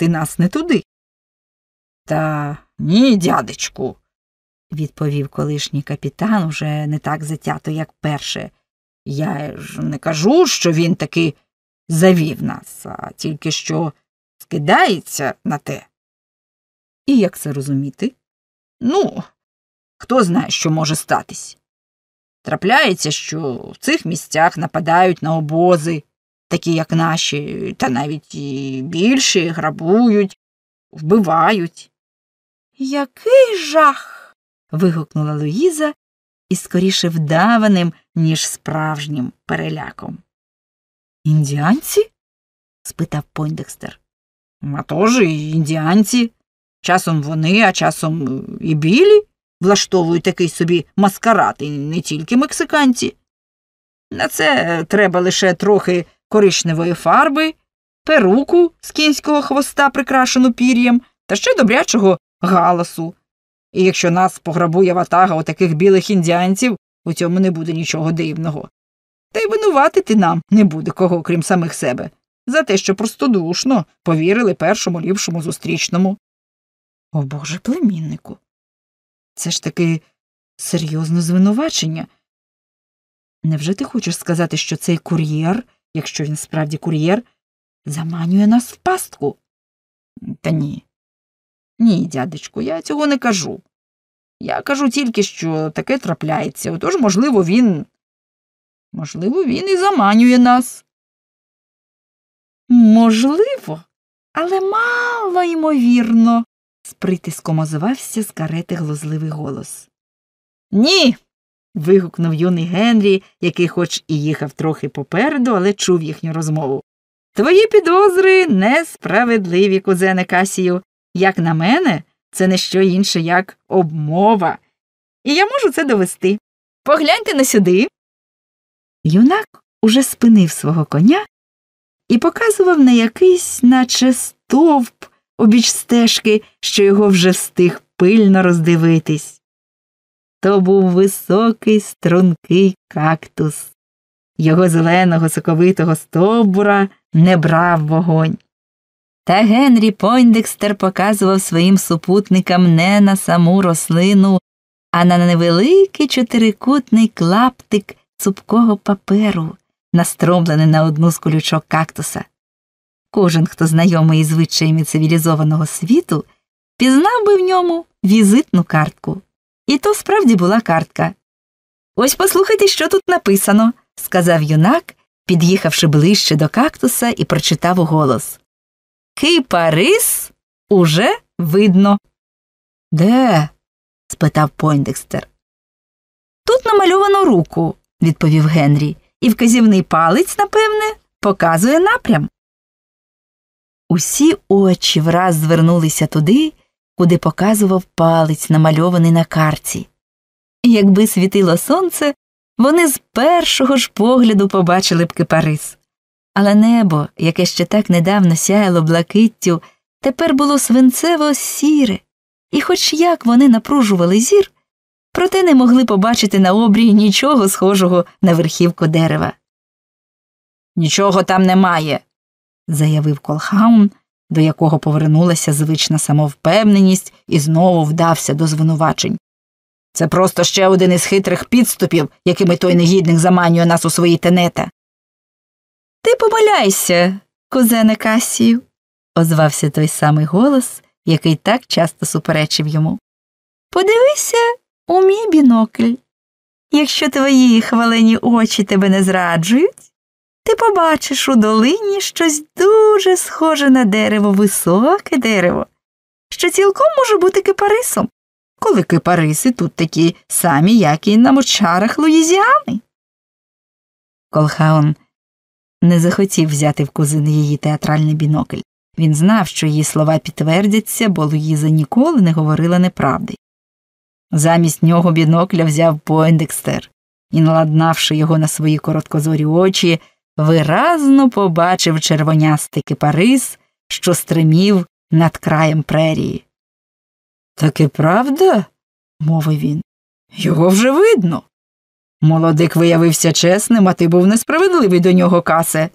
вести нас не туди. Та ні, дядечку, відповів колишній капітан уже не так затято, як перше. Я ж не кажу, що він таки завів нас, а тільки що скидається на те. І як це розуміти? Ну, хто знає, що може статись. Трапляється, що в цих місцях нападають на обози, такі, як наші, та навіть і більші, грабують, вбивають. Який жах. вигукнула Луїза із скоріше вдаваним, ніж справжнім переляком. Індіанці? спитав Пойндекстер. А тож і індіанці. Часом вони, а часом і білі влаштовують такий собі маскарад, і не тільки мексиканці. На це треба лише трохи коричневої фарби, перуку з кінського хвоста, прикрашену пір'ям, та ще добрячого галасу. І якщо нас пограбує ватага отаких білих індіанців, у цьому не буде нічого дивного. Та й винуватити нам не буде кого, крім самих себе, за те, що простодушно повірили першому ліпшому зустрічному. О Боже, племіннику. Це ж таки серйозне звинувачення. Невже ти хочеш сказати, що цей кур'єр, якщо він справді кур'єр, заманює нас в пастку? Та ні. Ні, дядечку, я цього не кажу. Я кажу тільки, що таке трапляється, отож, можливо, він. Можливо, він і заманює нас. Можливо, але мало ймовірно, з притиском озивався з карети глузливий голос. Ні. Вигукнув юний Генрі, який хоч і їхав трохи попереду, але чув їхню розмову. Твої підозри несправедливі, кузене Касію. Як на мене, це не що інше, як обмова. І я можу це довести. Погляньте на сюди. Юнак уже спинив свого коня і показував на якийсь, наче стовп обіч стежки, що його вже встиг пильно роздивитись. То був високий стрункий кактус. Його зеленого соковитого стовбура не брав вогонь. Та Генрі Пойндекстер показував своїм супутникам не на саму рослину, а на невеликий чотирикутний клаптик цупкого паперу, настромлений на одну з колючок кактуса. Кожен, хто знайомий із звичаями цивілізованого світу, пізнав би в ньому візитну картку. І то справді була картка. Ось послухайте, що тут написано, сказав юнак, під'їхавши ближче до кактуса і прочитав уголос. Кипарис уже видно. Де? спитав Пойндекстер. Тут намальовано руку, відповів Генрі, і вказівний палець, напевне, показує напрям. Усі очі враз звернулися туди, куди показував палець, намальований на карці. Якби світило сонце, вони з першого ж погляду побачили б кипарис. Але небо, яке ще так недавно сяяло блакиттю, тепер було свинцево сіре, і хоч як вони напружували зір, проте не могли побачити на обрії нічого схожого на верхівку дерева. Нічого там немає, заявив Колхаун, до якого повернулася звична самовпевненість і знову вдався до звинувачень. Це просто ще один із хитрих підступів, якими той негідник заманює нас у свої тенета. Ти помиляйся, кузене Касію, озвався той самий голос, який так часто суперечив йому. Подивися у мій бінокль. Якщо твої хвалені очі тебе не зраджують, ти побачиш у долині щось дуже схоже на дерево, високе дерево, що цілком може бути кипарисом, коли кипариси тут такі самі, як і на мочарах Луїзіани. Колхаун не захотів взяти в кузини її театральний бінокль. Він знав, що її слова підтвердяться, бо Луїза ніколи не говорила неправди. Замість нього бінокля взяв Пойндекстер і, наладнавши його на свої короткозорі очі, виразно побачив червонястий кипарис, що стримів над краєм прерії. Таки правда? мовив він. Його вже видно. Молодик виявився чесним, а ти був несправедливий до нього, касе.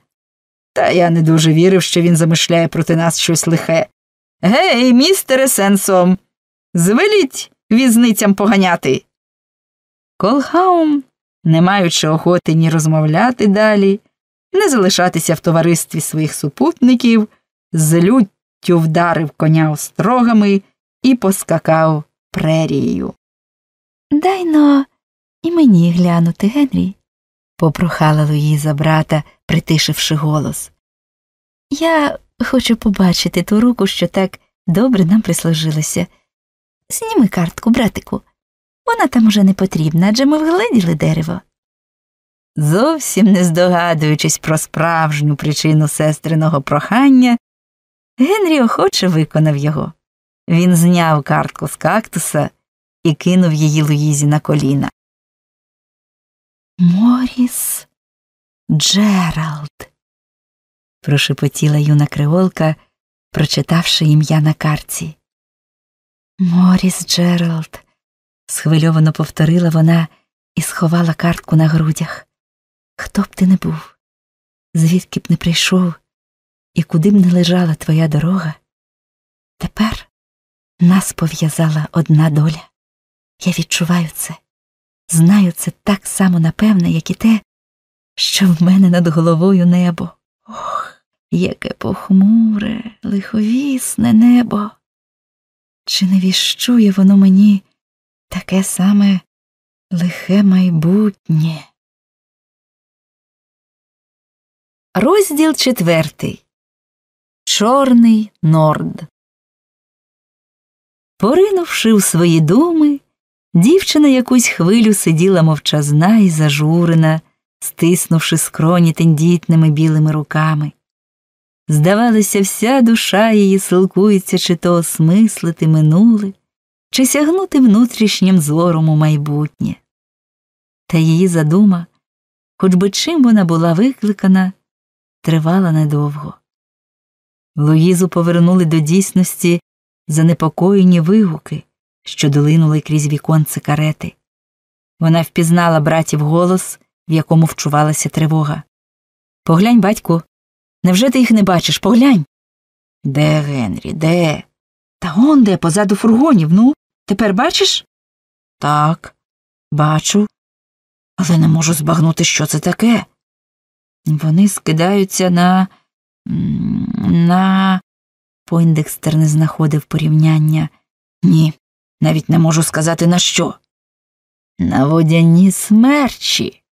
Та я не дуже вірив, що він замишляє проти нас щось лихе. Гей, містере Сенсом, звеліть візницям поганяти. Колхаум, не маючи охоти ні розмовляти далі, не залишатися в товаристві своїх супутників, з люттю вдарив коня острогами і поскакав прерією. Дай но і мені глянути, Генрі, попрохала Луїза брата, притишивши голос. Я хочу побачити ту руку, що так добре нам прислужилася. Зніми картку, братику. Вона там уже не потрібна, адже ми вгледіли дерево. Зовсім не здогадуючись про справжню причину сестриного прохання, Генрі охоче виконав його. Він зняв картку з кактуса і кинув її Луїзі на коліна. Моріс Джеральд, прошепотіла юна криволка, прочитавши ім'я на картці. Моріс Джеральд, схвильовано повторила вона і сховала картку на грудях. Хто б ти не був, звідки б не прийшов, і куди б не лежала твоя дорога, тепер нас пов'язала одна доля. Я відчуваю це, знаю це так само напевне, як і те, що в мене над головою небо. Ох, яке похмуре, лиховісне небо. Чи не віщує воно мені таке саме лихе майбутнє? Розділ четвертий. Чорний Норд. Поринувши в свої думи, дівчина якусь хвилю сиділа мовчазна і зажурена, стиснувши скроні тендітними білими руками. Здавалося, вся душа її силкується чи то осмислити минуле, чи сягнути внутрішнім зором у майбутнє. Та її задума, хоч би чим вона була викликана, тривала недовго. Луїзу повернули до дійсності занепокоєні вигуки, що долинули крізь віконце карети. Вона впізнала братів голос, в якому вчувалася тривога. Поглянь, батьку, невже ти їх не бачиш? Поглянь. Де Генрі, де? Та он де, позаду фургонів, ну, тепер бачиш? Так, бачу, але не можу збагнути, що це таке. Вони скидаються на. на. Пойндекстер не знаходив порівняння. Ні, навіть не можу сказати на що. На водяні смерчі,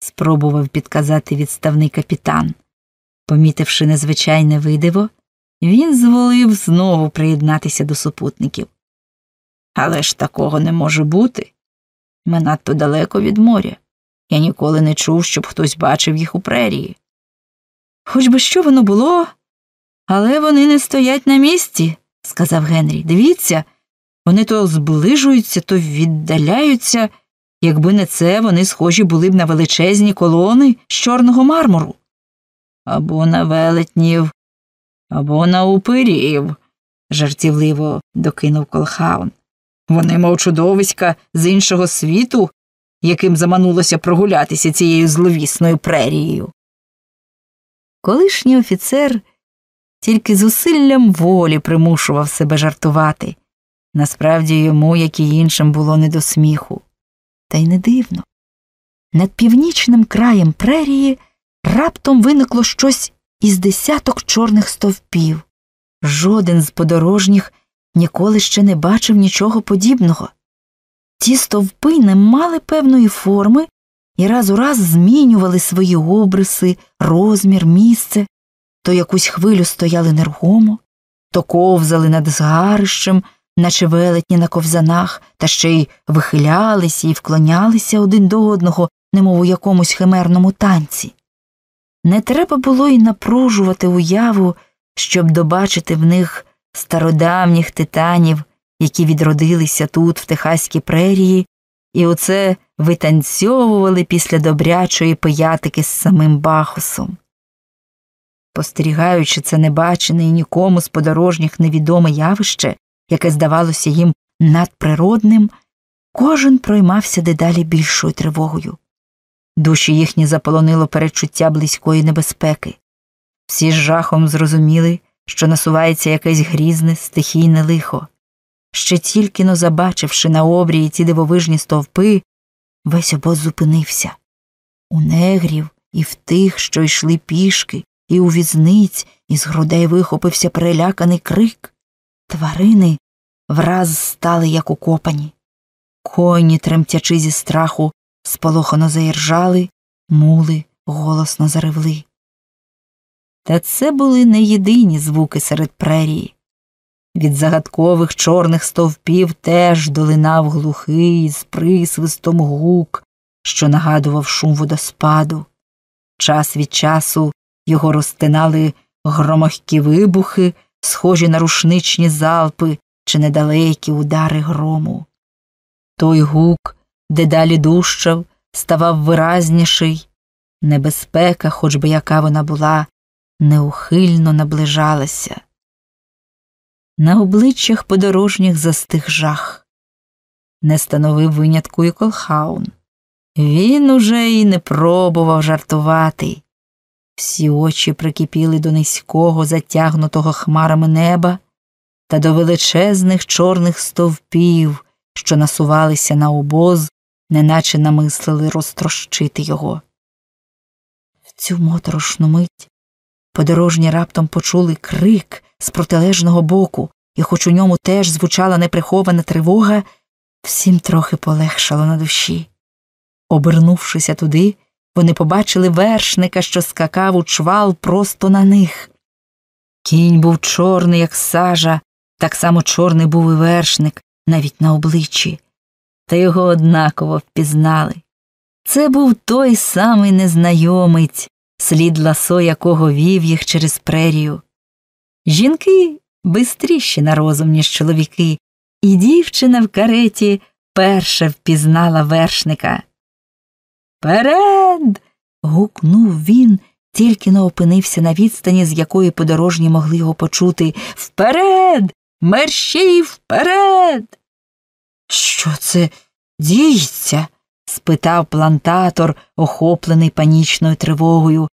спробував підказати відставний капітан. Помітивши незвичайне видиво, він зволив знову приєднатися до супутників. Але ж такого не може бути. Ми надто далеко від моря. Я ніколи не чув, щоб хтось бачив їх у прерії. Хоч би що воно було, але вони не стоять на місці, сказав Генрі. Дивіться, вони то зближуються, то віддаляються. Якби не це, вони схожі були б на величезні колони з чорного мармуру. Або на велетнів, або на упирів, жартівливо докинув Колхаун. Вони, мов чудовиська з іншого світу, яким заманулося прогулятися цією зловісною прерією. Колишній офіцер тільки зусиллям волі примушував себе жартувати. Насправді йому, як і іншим, було не до сміху. Та й не дивно. Над північним краєм прерії раптом виникло щось із десяток чорних стовпів. Жоден з подорожніх ніколи ще не бачив нічого подібного. Ті стовпи не мали певної форми і раз у раз змінювали свої обриси, розмір, місце, то якусь хвилю стояли нерухомо, то ковзали над згарищем, наче велетні на ковзанах, та ще й вихилялися і вклонялися один до одного, немов у якомусь химерному танці. Не треба було й напружувати уяву, щоб добачити в них стародавніх титанів, які відродилися тут, в Техаській прерії, і оце витанцьовували після добрячої пиятики з самим Бахусом. Спостерігаючи це небачене і нікому з подорожніх невідоме явище, яке здавалося їм надприродним, кожен проймався дедалі більшою тривогою. Душі їхні заполонило передчуття близької небезпеки. Всі з жахом зрозуміли, що насувається якесь грізне стихійне лихо. Ще тільки но забачивши на обрії ці дивовижні стовпи, весь обоз зупинився. У негрів і в тих, що йшли пішки, і у візниць із грудей вихопився переляканий крик. Тварини враз стали як укопані. Коні, тремтячи зі страху, сполохано заіржали, мули голосно заревли. Та це були не єдині звуки серед прерії. Від загадкових чорних стовпів теж долинав глухий з присвистом гук, що нагадував шум водоспаду. Час від часу його розтинали громохкі вибухи, схожі на рушничні залпи чи недалекі удари грому. Той гук, дедалі дужчав, ставав виразніший. Небезпека, хоч би яка вона була, неухильно наближалася. На обличчях подорожніх застиг жах. Не становив винятку і колхаун. Він уже й не пробував жартувати. Всі очі прикипіли до низького, затягнутого хмарами неба та до величезних чорних стовпів, що насувалися на обоз, неначе намислили розтрощити його. В цю моторошну мить подорожні раптом почули крик з протилежного боку, і, хоч у ньому теж звучала неприхована тривога, всім трохи полегшало на душі. Обернувшися туди, вони побачили вершника, що скакав у чвал просто на них. Кінь був чорний, як сажа, так само чорний був і вершник, навіть на обличчі, та його однаково впізнали. Це був той самий незнайомець, слід ласо якого вів їх через прерію. Жінки бистріші на розум, ніж чоловіки, і дівчина в кареті перша впізнала вершника. Перед. гукнув він, тільки но опинився на відстані, з якої подорожні могли його почути. Вперед! Мерщій вперед. Що це діється? спитав плантатор, охоплений панічною тривогою.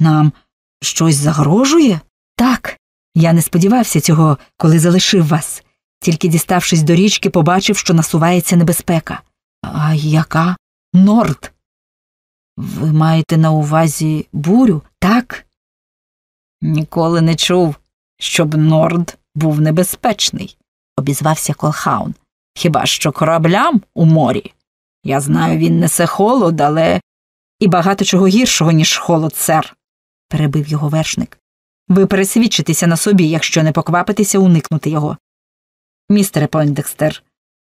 Нам щось загрожує? Так. Я не сподівався цього, коли залишив вас. Тільки діставшись до річки, побачив, що насувається небезпека. А яка? Норд. Ви маєте на увазі бурю, так? Ніколи не чув, щоб Норд був небезпечний, обізвався Колхаун. Хіба що кораблям у морі? Я знаю, він несе холод, але і багато чого гіршого, ніж холод, сер, перебив його вершник. Ви пересвідчитеся на собі, якщо не поквапитеся уникнути його. Містере Пойндекстер,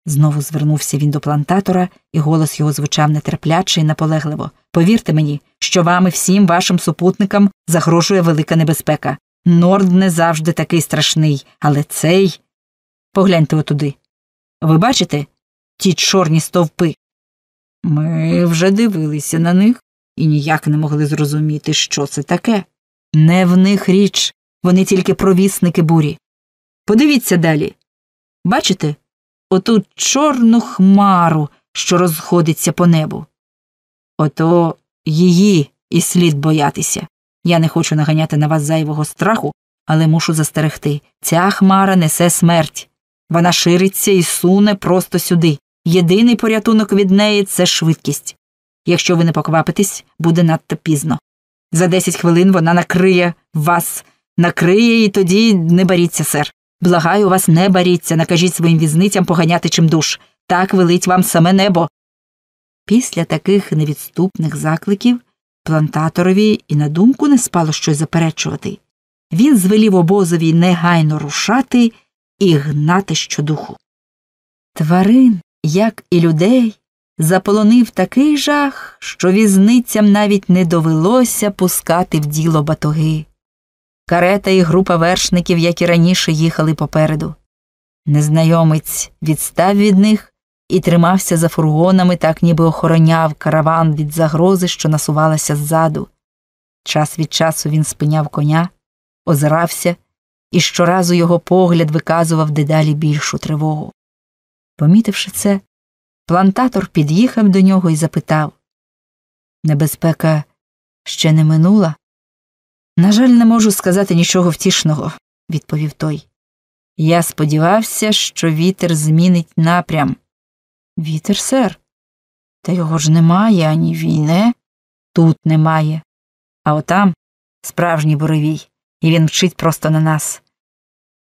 знову звернувся він до плантатора, і голос його звучав нетерпляче і наполегливо. Повірте мені, що вам і всім вашим супутникам загрожує велика небезпека. Норд не завжди такий страшний, але цей. Погляньте отуди. Ви бачите ті чорні стовпи? Ми вже дивилися на них і ніяк не могли зрозуміти, що це таке. Не в них річ, вони тільки провісники бурі. Подивіться далі. Бачите оту чорну хмару, що розходиться по небу. Ото її і слід боятися. Я не хочу наганяти на вас зайвого страху, але мушу застерегти ця хмара несе смерть. Вона шириться і суне просто сюди. Єдиний порятунок від неї це швидкість. Якщо ви не поквапитесь, буде надто пізно. За десять хвилин вона накриє вас, накриє і тоді не боріться, сер. Благаю вас, не боріться, накажіть своїм візницям поганяти чим душ. Так велить вам саме небо. Після таких невідступних закликів плантаторові і на думку не спало щось заперечувати. Він звелів обозові негайно рушати і гнати щодуху. Тварин, як і людей, заполонив такий жах, що візницям навіть не довелося пускати в діло батоги. Карета і група вершників, як і раніше, їхали попереду. Незнайомець відстав від них і тримався за фургонами, так ніби охороняв караван від загрози, що насувалася ззаду. Час від часу він спиняв коня, озирався, і щоразу його погляд виказував дедалі більшу тривогу. Помітивши це, плантатор під'їхав до нього і запитав Небезпека ще не минула? На жаль, не можу сказати нічого втішного. відповів той. Я сподівався, що вітер змінить напрям. Вітер, сер. Та його ж немає ані війне. Тут немає. А отам справжній буревій, і він мчить просто на нас.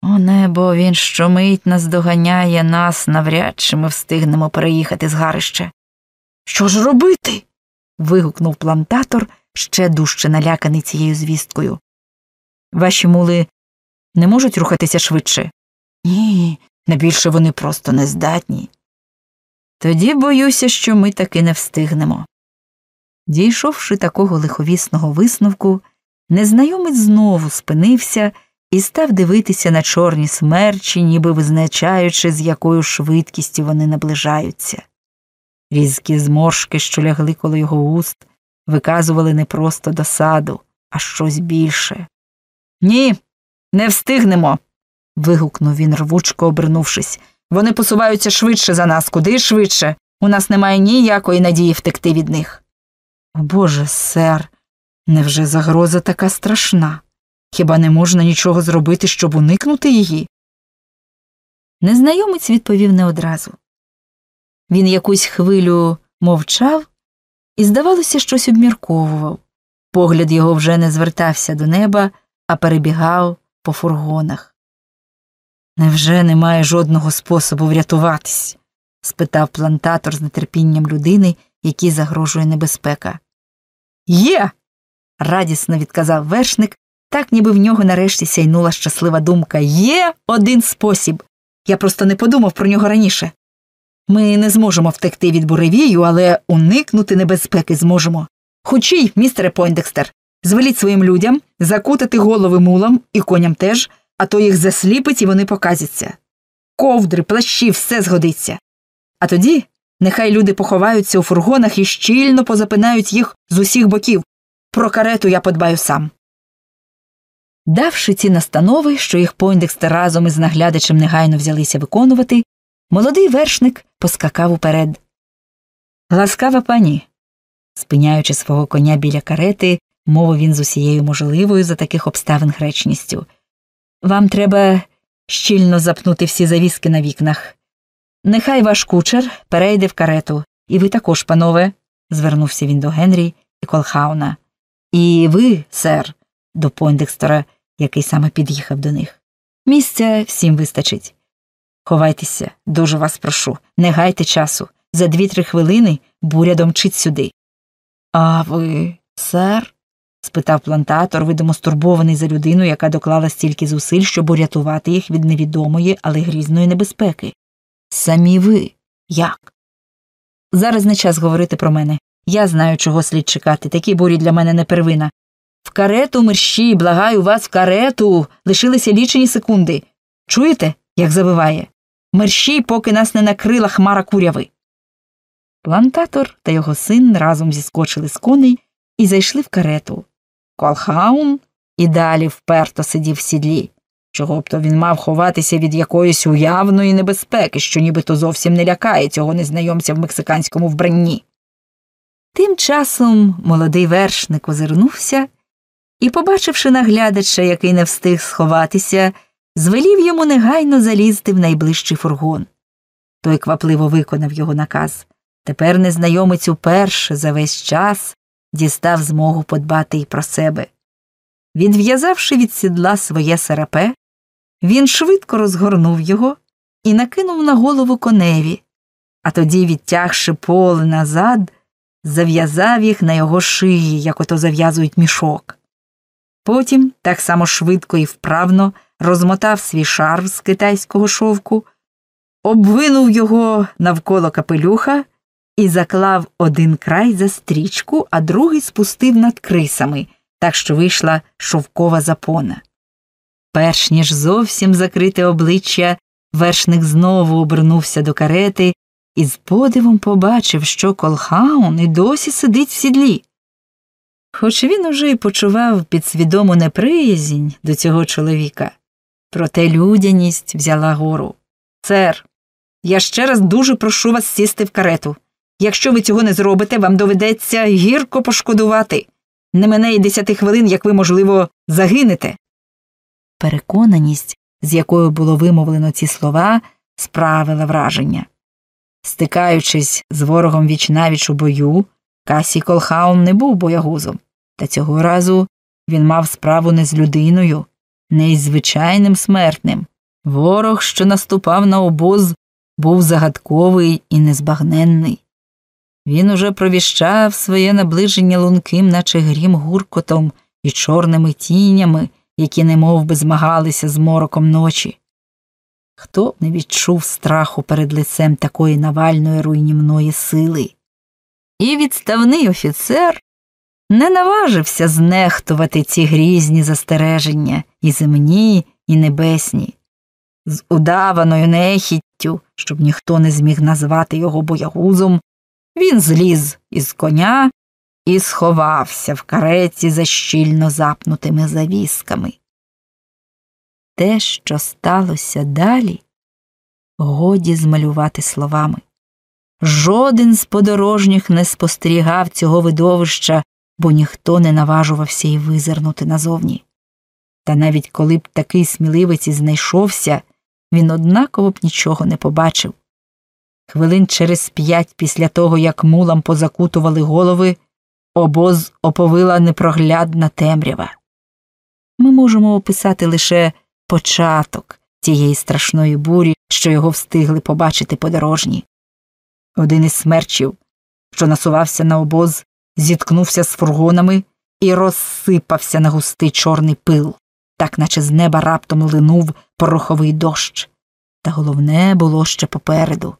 О небо, він щомить нас доганяє нас, навряд чи ми встигнемо переїхати з гарища. Що ж робити? вигукнув плантатор, ще дужче наляканий цією звісткою. Ваші мули не можуть рухатися швидше? Ні, не більше вони просто нездатні. Тоді боюся, що ми таки не встигнемо. Дійшовши такого лиховісного висновку, незнайомець знову спинився і став дивитися на чорні смерчі, ніби визначаючи, з якою швидкістю вони наближаються. Різкі зморшки, що лягли коло його уст, виказували не просто досаду, а щось більше. Ні, не встигнемо. вигукнув він, рвучко обернувшись. Вони посуваються швидше за нас, куди швидше. У нас немає ніякої надії втекти від них. Боже, сер, невже загроза така страшна? Хіба не можна нічого зробити, щоб уникнути її? Незнайомець відповів не одразу. Він якусь хвилю мовчав і, здавалося, щось обмірковував. Погляд його вже не звертався до неба, а перебігав по фургонах. Невже немає жодного способу врятуватись? спитав плантатор з нетерпінням людини, якій загрожує небезпека. Є. радісно відказав вершник, так ніби в нього нарешті сяйнула щаслива думка. Є один спосіб. Я просто не подумав про нього раніше. Ми не зможемо втекти від буревію, але уникнути небезпеки зможемо. Хочій, містере Пойндекстер, звеліть своїм людям закутати голови мулам і коням теж, а то їх засліпить і вони показяться. Ковдри, плащі, все згодиться. А тоді нехай люди поховаються у фургонах і щільно позапинають їх з усіх боків. Про карету я подбаю сам. Давши ці настанови, що їх Пойндекстер разом із наглядачем негайно взялися виконувати, молодий вершник поскакав уперед. Ласкава пані. Спиняючи свого коня біля карети, мовив він з усією можливою за таких обставин гречністю. Вам треба щільно запнути всі завіски на вікнах. Нехай ваш кучер перейде в карету, і ви також, панове, звернувся він до Генрі і Колхауна. І ви, сер, до Пойндекстера, який саме під'їхав до них. Місця всім вистачить. Ховайтеся, дуже вас прошу, не гайте часу. За дві-три хвилини буря домчить сюди. А ви, сер? спитав плантатор, видимо, стурбований за людину, яка доклала стільки зусиль, щоб урятувати їх від невідомої, але грізної небезпеки. Самі ви як? Зараз не час говорити про мене. Я знаю, чого слід чекати. Такі бурі для мене не первина. В карету, мерщі, благаю вас, в карету. Лишилися лічені секунди. Чуєте, як завиває? Мерщій, поки нас не накрила хмара куряви. Плантатор та його син разом зіскочили з коней і зайшли в карету. Колхаун і далі вперто сидів в сідлі. Чого б то він мав ховатися від якоїсь уявної небезпеки, що нібито зовсім не лякає цього незнайомця в мексиканському вбранні. Тим часом молодий вершник озирнувся і, побачивши наглядача, який не встиг сховатися, звелів йому негайно залізти в найближчий фургон. Той квапливо виконав його наказ. Тепер незнайомець уперше за весь час дістав змогу подбати й про себе. Відв'язавши від сідла своє сарапе, він швидко розгорнув його і накинув на голову коневі, а тоді, відтягши поле назад, зав'язав їх на його шиї, як ото зав'язують мішок. Потім так само швидко і вправно розмотав свій шарф з китайського шовку, обвинув його навколо капелюха і заклав один край за стрічку, а другий спустив над крисами, так що вийшла шовкова запона. Перш ніж зовсім закрите обличчя, вершник знову обернувся до карети і з подивом побачив, що колхаун і досі сидить в сідлі. Хоч він уже й почував підсвідому неприязнь до цього чоловіка, проте людяність взяла гору. Сер, я ще раз дуже прошу вас сісти в карету. Якщо ви цього не зробите, вам доведеться гірко пошкодувати. Не мене й десяти хвилин, як ви, можливо, загинете. Переконаність, з якою було вимовлено ці слова, справила враження. Стикаючись з ворогом вічнавіч у бою, Касі Колхаун не був боягузом, та цього разу він мав справу не з людиною, не із звичайним смертним. Ворог, що наступав на обоз, був загадковий і незбагненний. Він уже провіщав своє наближення лунким, наче грім гуркотом і чорними тінями, які немов би змагалися з мороком ночі. Хто не відчув страху перед лицем такої навальної руйнівної сили? І відставний офіцер не наважився знехтувати ці грізні застереження і земні, і небесні, з удаваною нехіттю, щоб ніхто не зміг назвати його боягузом, він зліз із коня і сховався в кареті за щільно запнутими завісками. Те, що сталося далі, годі змалювати словами. Жоден з подорожніх не спостерігав цього видовища, бо ніхто не наважувався й визирнути назовні. Та навіть коли б такий сміливець і знайшовся, він однаково б нічого не побачив. Хвилин через п'ять після того, як мулам позакутували голови, обоз оповила непроглядна темрява. Ми можемо описати лише початок цієї страшної бурі, що його встигли побачити подорожні. Один із смерчів, що насувався на обоз, зіткнувся з фургонами і розсипався на густий чорний пил, так наче з неба раптом линув пороховий дощ. Та головне було ще попереду.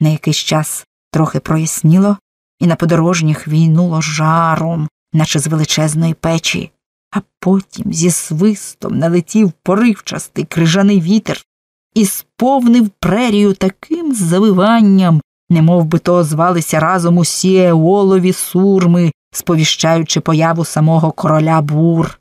На якийсь час трохи проясніло, і на подорожніх війнуло жаром, наче з величезної печі, а потім зі свистом налетів поривчастий крижаний вітер і сповнив прерію таким завиванням, немов би то звалися разом усі еолові сурми, сповіщаючи появу самого короля бур.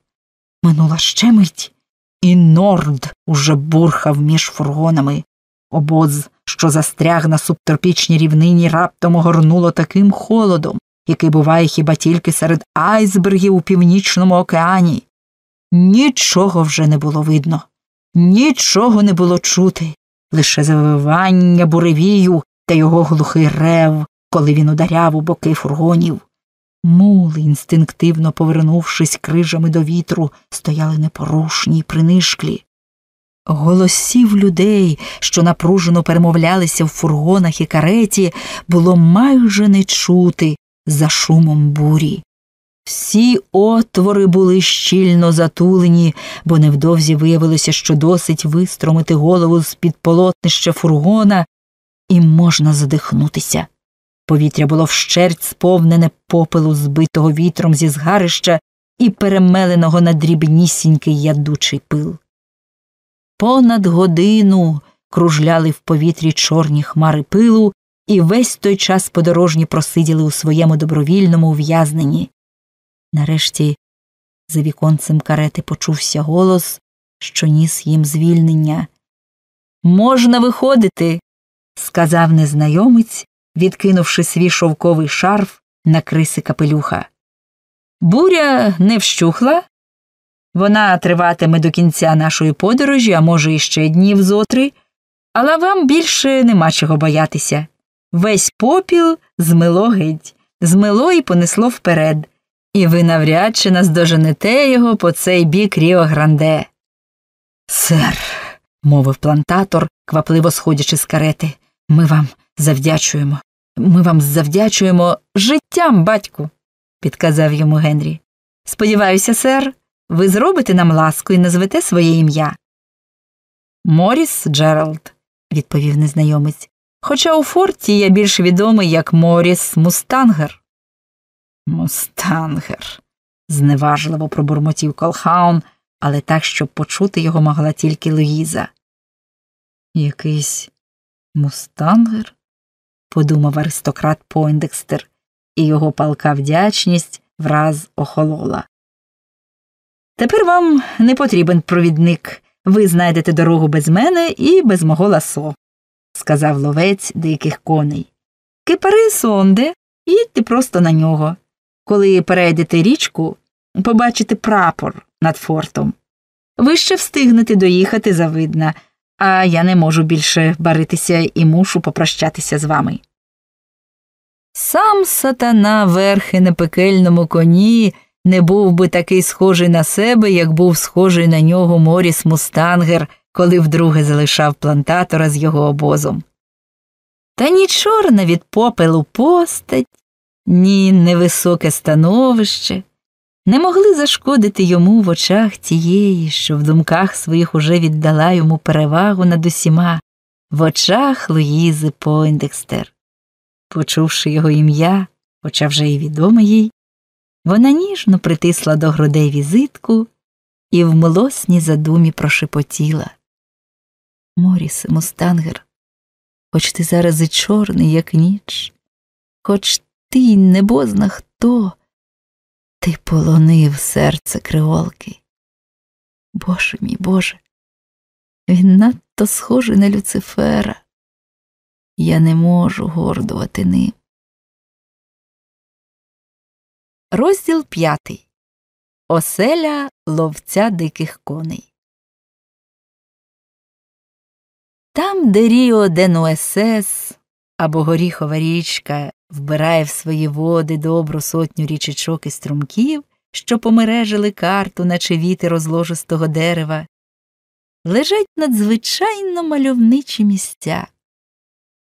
Минула ще мить, і Норд уже бурхав між фургонами. Обоз, що застряг на субтропічній рівнині, раптом огорнуло таким холодом, який буває хіба тільки серед айсбергів у північному океані. Нічого вже не було видно, нічого не було чути, лише завивання буревію та його глухий рев, коли він ударяв у боки фургонів. Мули, інстинктивно повернувшись крижами до вітру, стояли непорушні й принишклі. Голосів людей, що напружено перемовлялися в фургонах і кареті, було майже не чути за шумом бурі. Всі отвори були щільно затулені, бо невдовзі виявилося, що досить вистромити голову з під полотнища фургона, і можна задихнутися. Повітря було вщерть сповнене попелу, збитого вітром зі згарища і перемеленого на дрібнісінький ядучий пил. Понад годину кружляли в повітрі чорні хмари пилу, і весь той час подорожні просиділи у своєму добровільному ув'язненні. Нарешті за віконцем карети почувся голос, що ніс їм звільнення. Можна виходити, сказав незнайомець, відкинувши свій шовковий шарф на криси капелюха. Буря не вщухла. Вона триватиме до кінця нашої подорожі, а може, іще днів зотри, але вам більше нема чого боятися. Весь попіл змило геть, змило і понесло вперед, і ви навряд чи наздоженете його по цей бік Ріо Гранде. Сер, мовив плантатор, квапливо сходячи з карети, ми вам завдячуємо. Ми вам завдячуємо життям, батьку, підказав йому Генрі. Сподіваюся, сер, ви зробите нам ласку і назвете своє ім'я. Моріс Джеральд, відповів незнайомець. Хоча у форті я більш відомий як Моріс Мустангер. Мустангер, зневажливо пробурмотів Колхаун, але так, щоб почути його могла тільки Луїза. Якийсь мустангер? подумав аристократ Пойндекстер, і його палка вдячність враз охолола. Тепер вам не потрібен провідник. Ви знайдете дорогу без мене і без мого ласо, сказав ловець диких коней. Кипари сонде, їдьте просто на нього. Коли перейдете річку, побачите прапор над фортом. Ви ще встигнете доїхати завидна, а я не можу більше баритися і мушу попрощатися з вами. Сам сатана верхи на пекельному коні не був би такий схожий на себе, як був схожий на нього Моріс Мустангер, коли вдруге залишав плантатора з його обозом. Та ні чорна від попелу постать, ні невисоке становище не могли зашкодити йому в очах тієї, що в думках своїх уже віддала йому перевагу над усіма, в очах Луїзи Пойндекстер. Почувши його ім'я, хоча вже й відоме їй, вона ніжно притисла до грудей візитку і в милосній задумі прошепотіла. Морісе, Мустангер, хоч ти зараз і чорний, як ніч, хоч ти й небозна хто, ти полонив серце креолки. Боже мій Боже, він надто схожий на Люцифера. Я не можу гордувати ним. Розділ п'ятий Оселя ловця диких коней. Там, де Ріо де Нуесес або горіхова річка вбирає в свої води добру сотню річечок і струмків, що помережили карту, наче віти розложистого дерева, лежать надзвичайно мальовничі місця.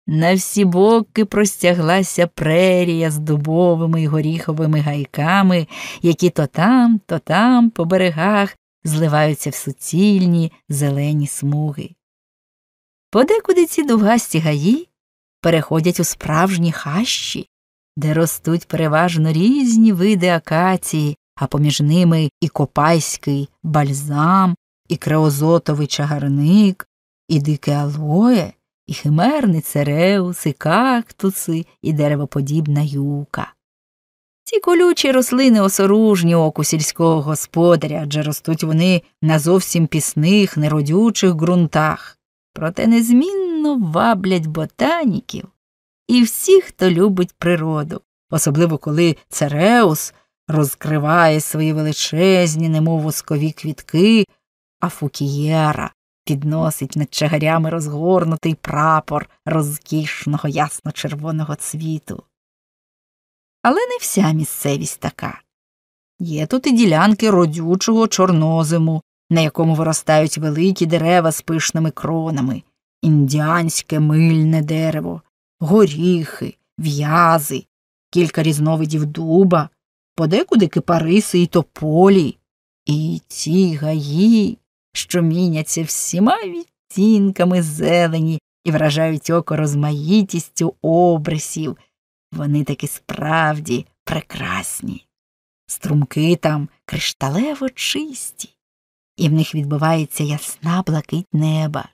На всі боки простяглася прерія з дубовими й горіховими гайками, які то там, то там, по берегах, зливаються в суцільні зелені смуги. Подекуди ці довгасті гаї переходять у справжні хащі, де ростуть переважно різні види акації, а поміж ними і копайський бальзам, і креозотовий чагарник, і дике алоє, і химерний цереус, і кактуси, і деревоподібна юка. Ці колючі рослини осоружні оку сільського господаря, адже ростуть вони на зовсім пісних, неродючих ґрунтах, проте незмінно ваблять ботаніків і всіх, хто любить природу, особливо коли цереус розкриває свої величезні, немов воскові квітки, а фукієра підносить над чагарями розгорнутий прапор розкішного ясно-червоного цвіту. Але не вся місцевість така. Є тут і ділянки родючого чорнозиму, на якому виростають великі дерева з пишними кронами, індіанське мильне дерево, горіхи, в'язи, кілька різновидів дуба, подекуди кипариси і тополі, і ці гаї, що міняться всіма відтінками зелені і вражають око розмаїтістю обрисів. Вони таки справді прекрасні. Струмки там кришталево чисті, і в них відбувається ясна блакить неба.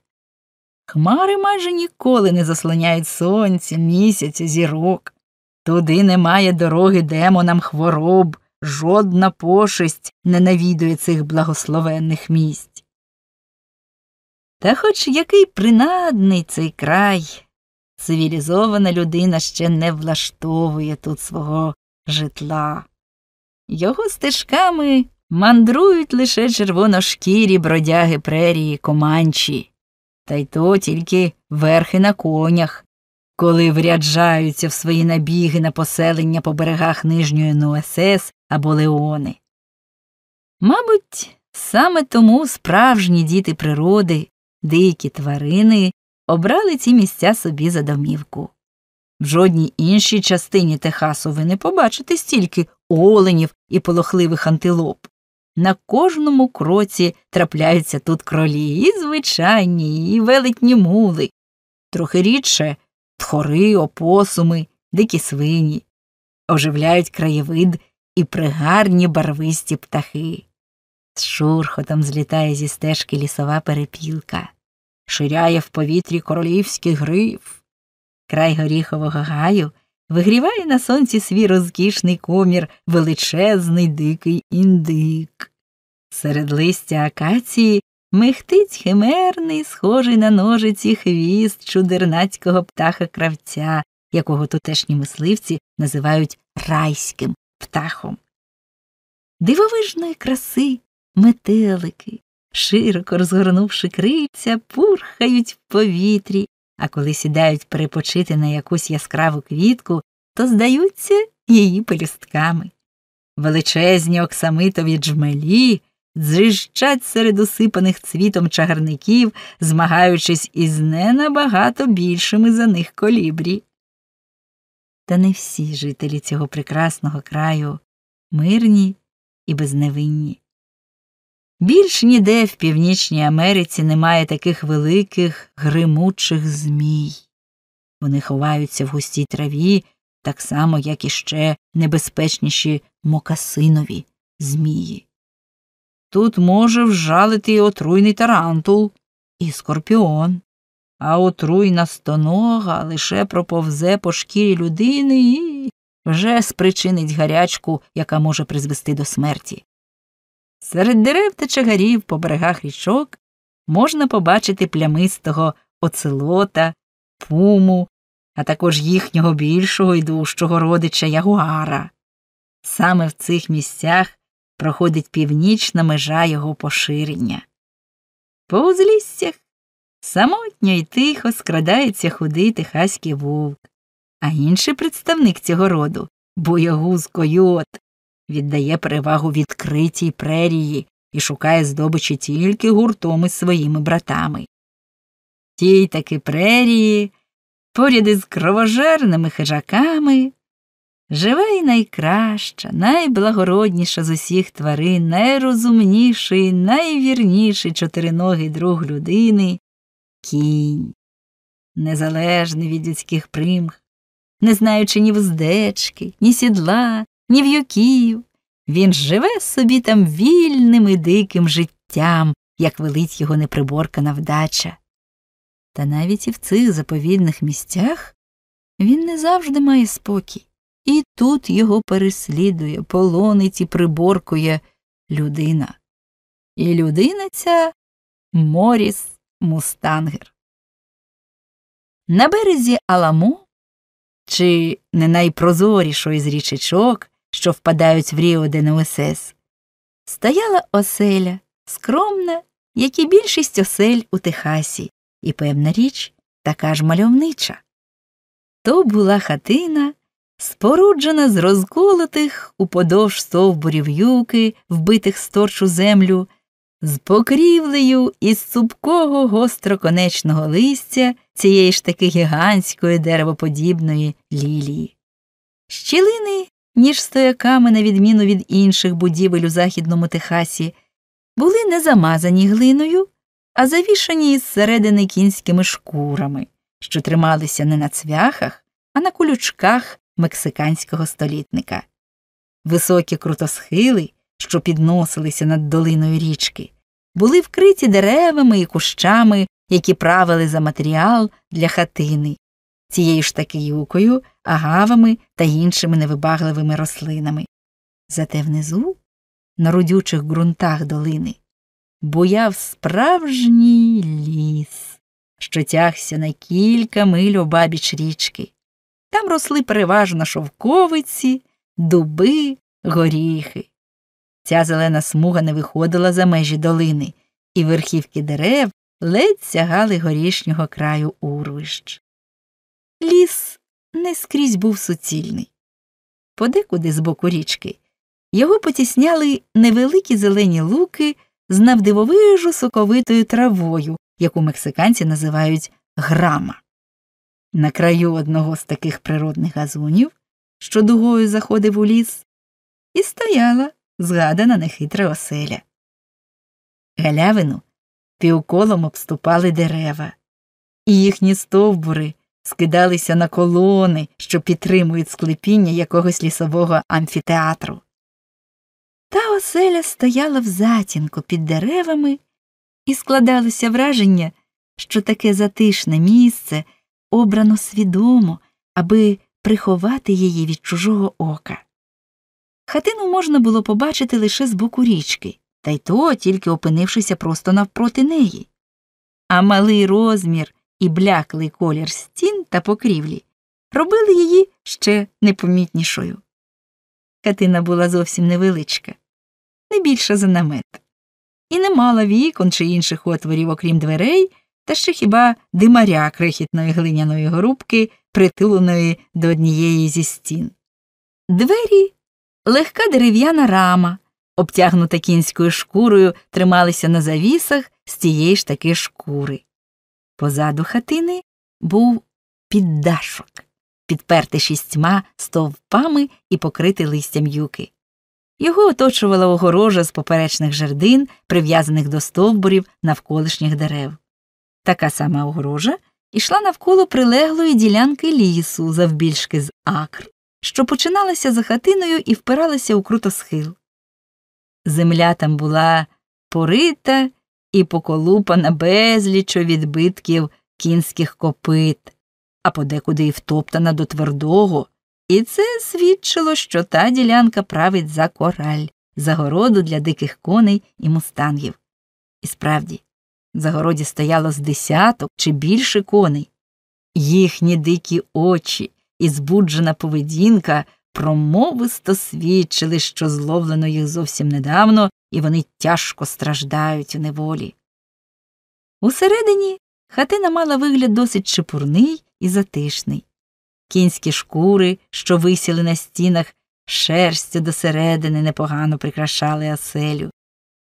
Хмари майже ніколи не заслоняють сонця, місяця, зірок. Туди немає дороги демонам хвороб, жодна пошесть не навідує цих благословенних місць. Та хоч який принадний цей край, цивілізована людина ще не влаштовує тут свого житла. Його стежками мандрують лише червоношкірі бродяги прерії команчі, та й то тільки верхи на конях, коли вряджаються в свої набіги на поселення по берегах нижньої Нуесес або Леони. Мабуть, саме тому справжні діти природи, дикі тварини обрали ці місця собі за домівку. В жодній іншій частині Техасу ви не побачите стільки оленів і полохливих антилоп. На кожному кроці трапляються тут кролі, і звичайні, і велетні мули, трохи рідше тхори, опосуми, дикі свині, оживляють краєвид і пригарні барвисті птахи. З шурхотом злітає зі стежки лісова перепілка, ширяє в повітрі королівський гриф. Край горіхового гаю вигріває на сонці свій розкішний комір величезний дикий індик. Серед листя акації михтить химерний, схожий на ножиці хвіст чудернацького птаха кравця, якого тутешні мисливці називають райським птахом. Дивовижної краси метелики, широко розгорнувши крильця, пурхають в повітрі, а коли сідають перепочити на якусь яскраву квітку, то здаються її пелюстками. Величезні оксамитові джмелі дзижчать серед усипаних цвітом чагарників, змагаючись із не набагато більшими за них колібрі. Та не всі жителі цього прекрасного краю мирні і безневинні. Більш ніде в Північній Америці немає таких великих гримучих змій. Вони ховаються в густій траві, так само, як і ще небезпечніші мокасинові змії. Тут може вжалити і отруйний тарантул, і скорпіон, а отруйна стонога лише проповзе по шкірі людини і вже спричинить гарячку, яка може призвести до смерті. Серед дерев та чагарів по берегах річок можна побачити плямистого оцелота, пуму, а також їхнього більшого і дужчого родича ягуара. Саме в цих місцях проходить північна межа його поширення. По узліссях самотньо й тихо скрадається худий техаський вовк, а інший представник цього роду боягуз койот, віддає перевагу відкритій прерії і шукає здобичі тільки гуртом із своїми братами. Тій таки прерії, поряд із кровожерними хижаками, живе й найкраща, найблагородніша з усіх тварин, найрозумніший, найвірніший чотириногий друг людини кінь, незалежний від людських примх, не знаючи ні вздечки, ні сідла, ні в'юків, він живе собі там вільним і диким життям, як велить його неприборкана вдача. Та навіть і в цих заповідних місцях він не завжди має спокій, і тут його переслідує, полонить і приборкує людина. І людина ця Моріс Мустангер. На березі Аламо, чи не найпрозорішої з річечок, що впадають в Ріо де стояла оселя, скромна, як і більшість осель у Техасі, і, певна річ, така ж мальовнича. То була хатина, споруджена з розколотих уподовж стовбурів юки, вбитих сторчу землю, з покрівлею із цупкого гостроконечного листя цієї ж таки гігантської деревоподібної лілії. Щілини ніж стояками, на відміну від інших будівель у західному Техасі, були не замазані глиною, а завішані із середини кінськими шкурами, що трималися не на цвяхах, а на кулючках мексиканського столітника. Високі крутосхили, що підносилися над долиною річки, були вкриті деревами і кущами, які правили за матеріал для хатини, цією ж таки юкою, агавами та іншими невибагливими рослинами. Зате внизу, на родючих ґрунтах долини, буяв справжній ліс, що тягся на кілька миль обабіч річки. Там росли переважно шовковиці, дуби, горіхи. Ця зелена смуга не виходила за межі долини, і верхівки дерев ледь сягали горішнього краю урвищ. Ліс не скрізь був суцільний. Подекуди з боку річки його потісняли невеликі зелені луки з навдивовижу соковитою травою, яку мексиканці називають грама. На краю одного з таких природних газонів, що дугою заходив у ліс, і стояла згадана нехитра оселя. Галявину півколом обступали дерева, і їхні стовбури скидалися на колони, що підтримують склепіння якогось лісового амфітеатру. Та оселя стояла в затінку під деревами, і складалося враження, що таке затишне місце обрано свідомо, аби приховати її від чужого ока. Хатину можна було побачити лише з боку річки, та й то тільки опинившися просто навпроти неї. А малий розмір і бляклий колір стін та покрівлі робили її ще непомітнішою. Хатина була зовсім невеличка, не більша за намет. і не мала вікон чи інших отворів, окрім дверей, та ще хіба димаря крихітної глиняної грубки, притуленої до однієї зі стін. Двері легка дерев'яна рама, обтягнута кінською шкурою, трималися на завісах з тієї ж таки шкури. Позаду хатини був піддашок, підпертий шістьма стовпами і покритий листям юки. Його оточувала огорожа з поперечних жердин, прив'язаних до стовбурів навколишніх дерев. Така сама огорожа йшла навколо прилеглої ділянки лісу, завбільшки з акр, що починалася за хатиною і впиралася у крутосхил. Земля там була порита і поколупана безлічо відбитків кінських копит, а подекуди й втоптана до твердого, і це свідчило, що та ділянка править за кораль, загороду для диких коней і мустангів. І справді, в загороді стояло з десяток чи більше коней. Їхні дикі очі і збуджена поведінка промовисто свідчили, що зловлено їх зовсім недавно, і вони тяжко страждають у неволі. Усередині хатина мала вигляд досить чепурний і затишний. Кінські шкури, що висіли на стінах, шерстю досередини непогано прикрашали оселю.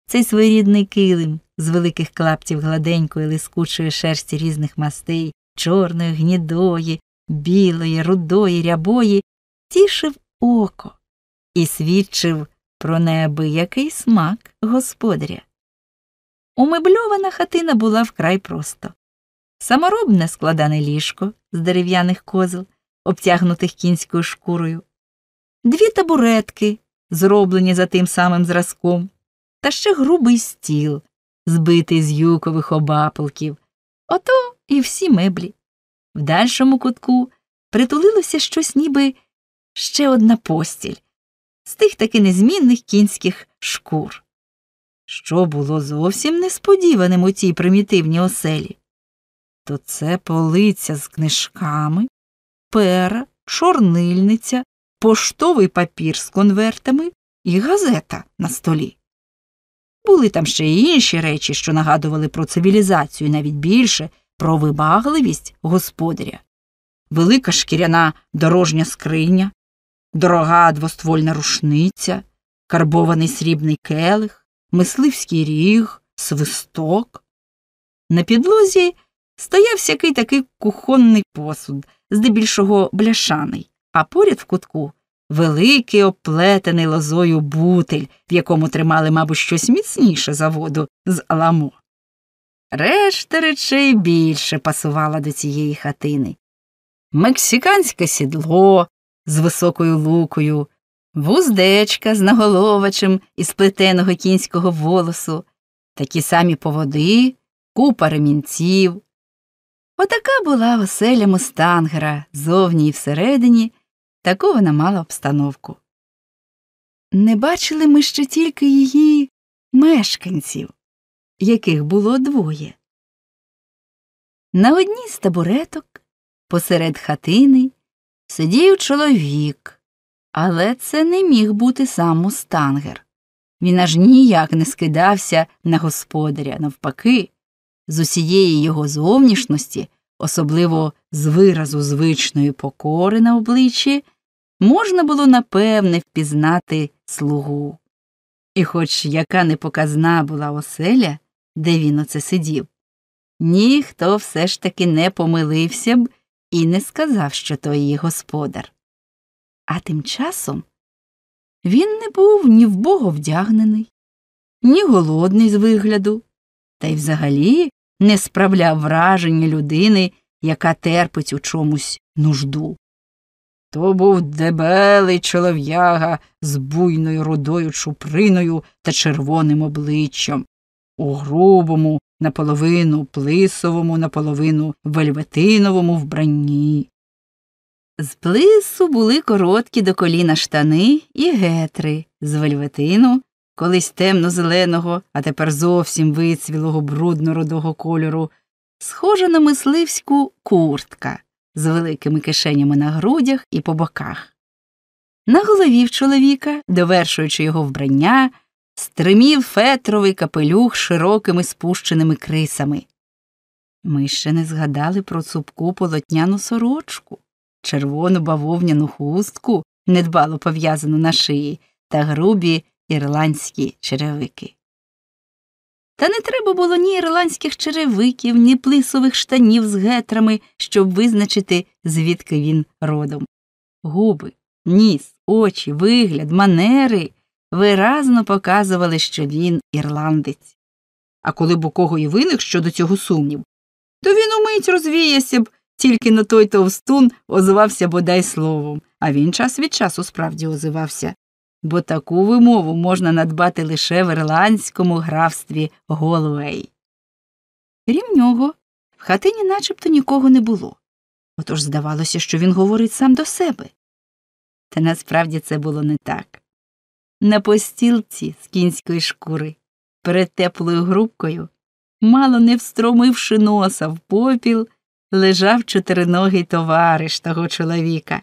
Цей своєрідний килим з великих клаптів гладенької лискучої шерсті різних мастей, чорної, гнідої, білої, рудої, рябої, тішив око і свідчив про неабиякий смак господаря. Умебльована хатина була вкрай просто. Саморобне складане ліжко з дерев'яних козел, обтягнутих кінською шкурою, дві табуретки, зроблені за тим самим зразком, та ще грубий стіл, збитий з юкових обапалків. Ото і всі меблі. В дальшому кутку притулилося щось ніби ще одна постіль з тих таки незмінних кінських шкур. Що було зовсім несподіваним у тій примітивній оселі, то це полиця з книжками, пера, чорнильниця, поштовий папір з конвертами і газета на столі. Були там ще й інші речі, що нагадували про цивілізацію, навіть більше про вибагливість господаря. Велика шкіряна дорожня скриня, дорога двоствольна рушниця, карбований срібний келих, мисливський ріг, свисток. На підлозі стояв всякий такий кухонний посуд, здебільшого бляшаний, а поряд в кутку великий оплетений лозою бутель, в якому тримали, мабуть, щось міцніше за воду з аламо. Решта речей більше пасувала до цієї хатини. Мексиканське сідло з високою лукою, вуздечка з наголовачем із плетеного кінського волосу, такі самі поводи, купа ремінців. Отака була оселя мустангера зовні і всередині, таку вона мала обстановку. Не бачили ми ще тільки її мешканців, яких було двоє. На одній з табуреток посеред хатини сидів чоловік, але це не міг бути сам мустангер. Він аж ніяк не скидався на господаря, навпаки, з усієї його зовнішності, особливо з виразу звичної покори на обличчі, можна було напевне впізнати слугу. І хоч яка непоказна була оселя, де він оце сидів, ніхто все ж таки не помилився б і не сказав, що то її господар. А тим часом він не був ні вбого вдягнений, ні голодний з вигляду, та й взагалі не справляв враження людини, яка терпить у чомусь нужду. То був дебелий чолов'яга з буйною рудою чуприною та червоним обличчям, у грубому, наполовину плисовому, наполовину вельветиновому вбранні. З плису були короткі до коліна штани і гетри з вельветину, колись темно-зеленого, а тепер зовсім вицвілого брудно рудого кольору, схожа на мисливську куртка з великими кишенями на грудях і по боках. На голові в чоловіка, довершуючи його вбрання, стримів фетровий капелюх широкими спущеними крисами. Ми ще не згадали про цупку полотняну сорочку, червону бавовняну хустку, недбало пов'язану на шиї, та грубі ірландські черевики. Та не треба було ні ірландських черевиків, ні плисових штанів з гетрами, щоб визначити, звідки він родом. Губи, ніс, очі, вигляд, манери виразно показували, що він ірландець. А коли б у кого і виник щодо цього сумнів, то він умить розвіявся б, тільки на той товстун озвався бодай словом, а він час від часу справді озивався, бо таку вимову можна надбати лише в ірландському графстві Голуей. Крім нього, в хатині начебто нікого не було. Отож здавалося, що він говорить сам до себе. Та насправді це було не так. На постілці з кінської шкури, перед теплою грубкою, мало не встромивши носа в попіл, лежав чотириногий товариш того чоловіка,